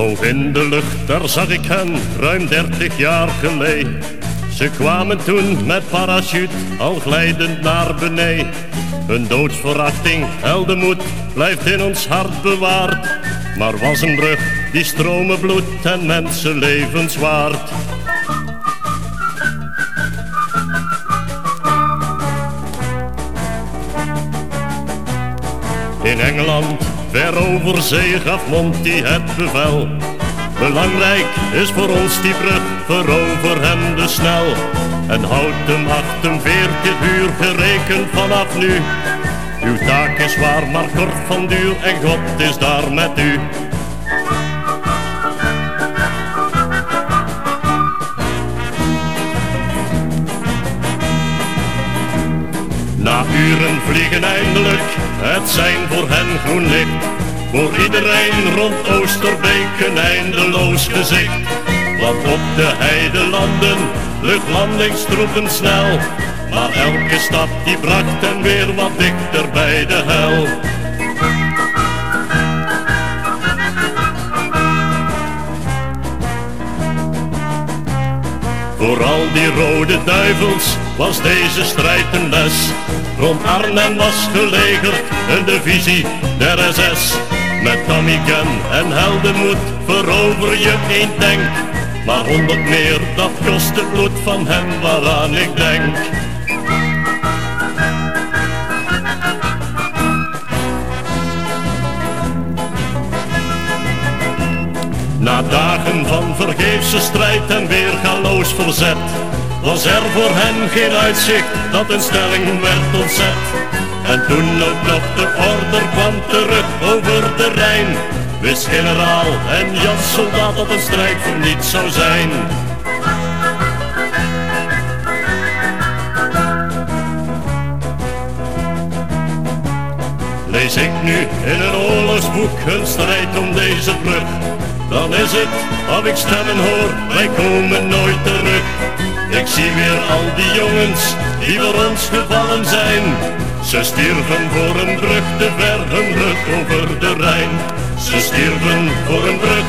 Hoog in de lucht, daar zag ik hen, ruim dertig jaar geleden. Ze kwamen toen met parachute, al glijdend naar beneden. Hun doodsverachting, heldenmoed, blijft in ons hart bewaard. Maar was een brug die stromen bloed en mensenlevens waard. In Engeland, ver over zee, gaf Monty het bevel. Belangrijk is voor ons die brug, verover hem de snel. En houd hem 48 uur gerekend vanaf nu. Uw taak is waar, maar kort van duur en God is daar met u. uren vliegen eindelijk, het zijn voor hen groen licht. Voor iedereen rond Oosterbeek een eindeloos gezicht. Want op de heidelanden luchtlandingstroepen snel. Maar elke stap die bracht hen weer wat dichter bij de hel. Voor al die rode duivels was deze strijd een les. Rond Arnhem was gelegerd een divisie der SS. Met Gun en heldenmoed verover je één tank. Maar honderd meer, dat kost het bloed van hem waaraan ik denk. Na dagen van vergeefse strijd en weergaloos verzet Was er voor hen geen uitzicht dat een stelling werd ontzet En toen ook nog de order kwam terug over de Rijn Wist generaal en Jan soldaat dat een strijd voor niets zou zijn Lees ik nu in een oorlogsboek een strijd om deze brug dan is het of ik stemmen hoor, wij komen nooit terug. Ik zie weer al die jongens die voor ons gevallen zijn. Ze stierven voor een brug te ver, een brug over de Rijn. Ze stierven voor een brug